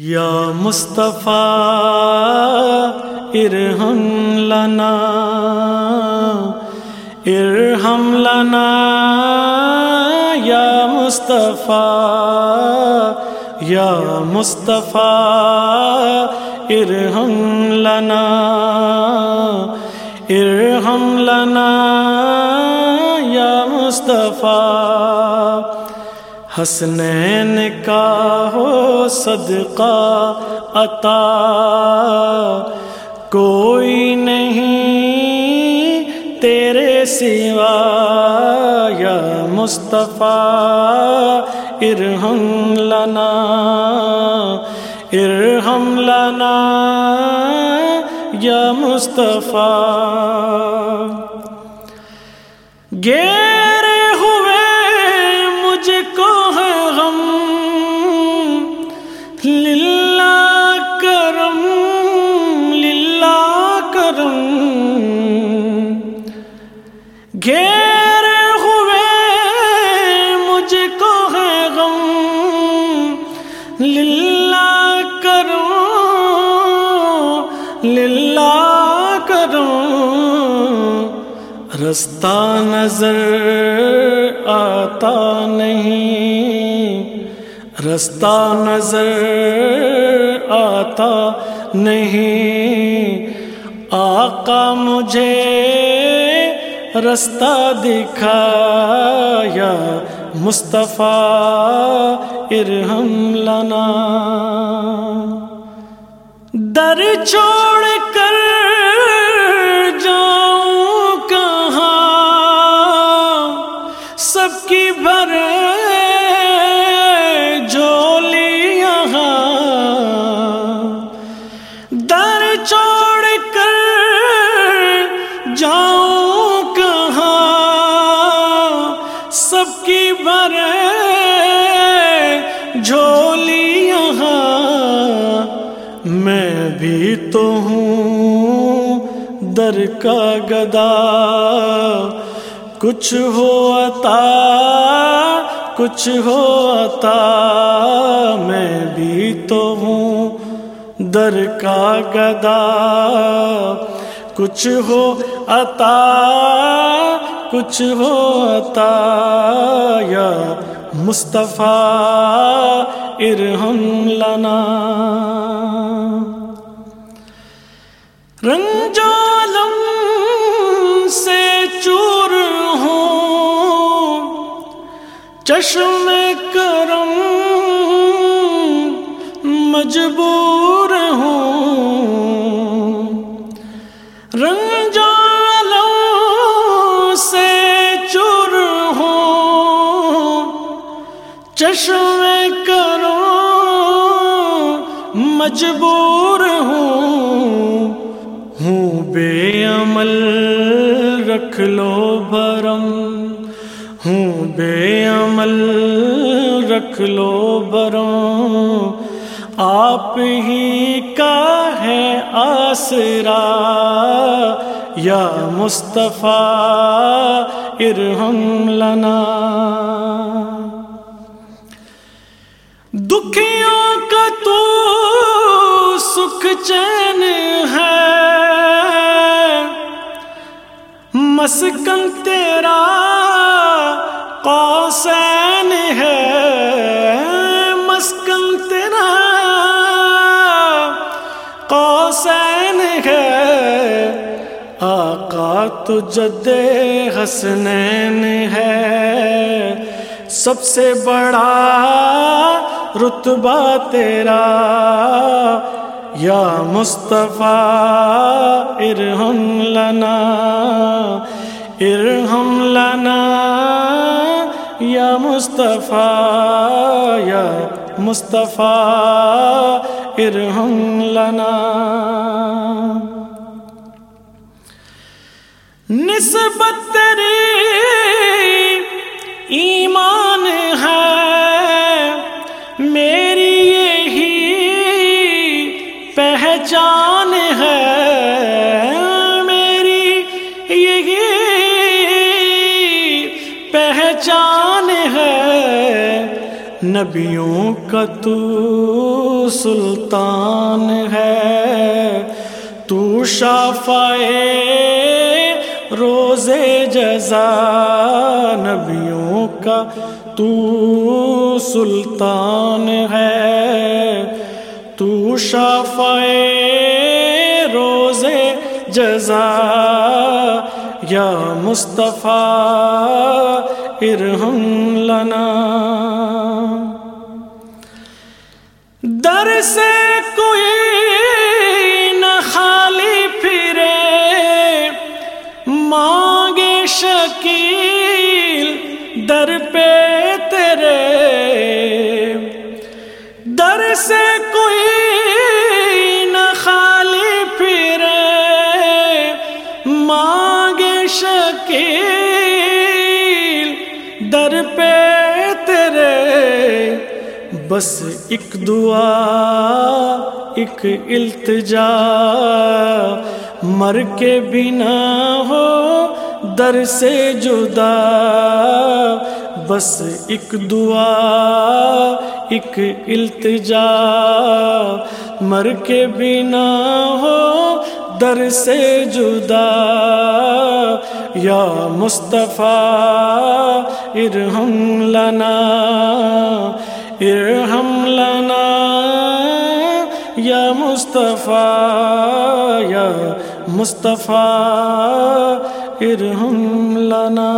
یا مصطفیٰ، ارحم لنا ارحم لنا یا مصطفیٰ یا مصطفیٰ، ارحم لنا ارحم لنا یا مصطفیٰ۔ حسنین کا ہو صدقہ عطا۔ کوئی نہیں تیرے سوا یا مصطفیٰ، ارحم لنا۔ ارحم لنا یا مصطفیٰ۔ گیر للہ کرم رستہ نظر آتا نہیں، رستہ نظر آتا نہیں۔ آقا مجھے رستہ دکھایا، مصطفیٰ ارحم لنا۔ در چھوڑ کر جاؤں کہاں؟ سب کی بھرے جھولی یہاں در چھوڑ کر جاؤں کہاں؟ سب کی بھرے بھی تو ہوں در کا گدا۔ کچھ ہو عطا، کچھ ہو عطا، میں بھی تو ہوں در کا گدا۔ کچھ ہو عطا، کچھ ہو عطا، یا مصطفیٰ، ارحم لنا۔ رنجالم سے چور ہوں، چشم کرم مجبور ہوں۔ رنجالم سے چور ہوں، چشم کرم مجبور ہوں ہوں۔ رکھ لو بھرم۔ ہوں بے عمل رکھ لو برم آپ ہی کا ہے آسرا۔ یا مصطفیٰ، ارحم لنا۔ دکھیوں کا تو سکھ چین مسکن تیرا قوسین ہے۔ مسکن تیرا قوسین ہے۔ آقا تو جد حسنین ہے۔ سب سے بڑا رتبہ تیرا۔ یا مصطفیٰ ارحم لنا۔ ارحم لنا یا مصطفیٰ یا مصطفیٰ ارحم لنا نسبت تیری ایمان نبیوں کا تو سلطان ہے۔ تو شافائے روز جزا نبیوں کا تو سلطان ہے۔ تو شافائے روز جزا یا مصطفیٰ ارحم لنا۔ سے کوئی نہ خالی پھرے۔ مانگے شکیل در پہ تیرے۔ در سے کوئی نہ خالی پھرے۔ مانگے شکیل در پہ بس ایک دعا، ایک التجا۔ مر کے بنا ہو، در سے جدا۔ بس ایک دعا، ایک التجا۔ مر کے بنا ہو، در سے جدا۔ یا مصطفیٰ، ارحم لنا۔ ارحم لنا یا مصطفیٰ یا مصطفیٰ ارحم لنا۔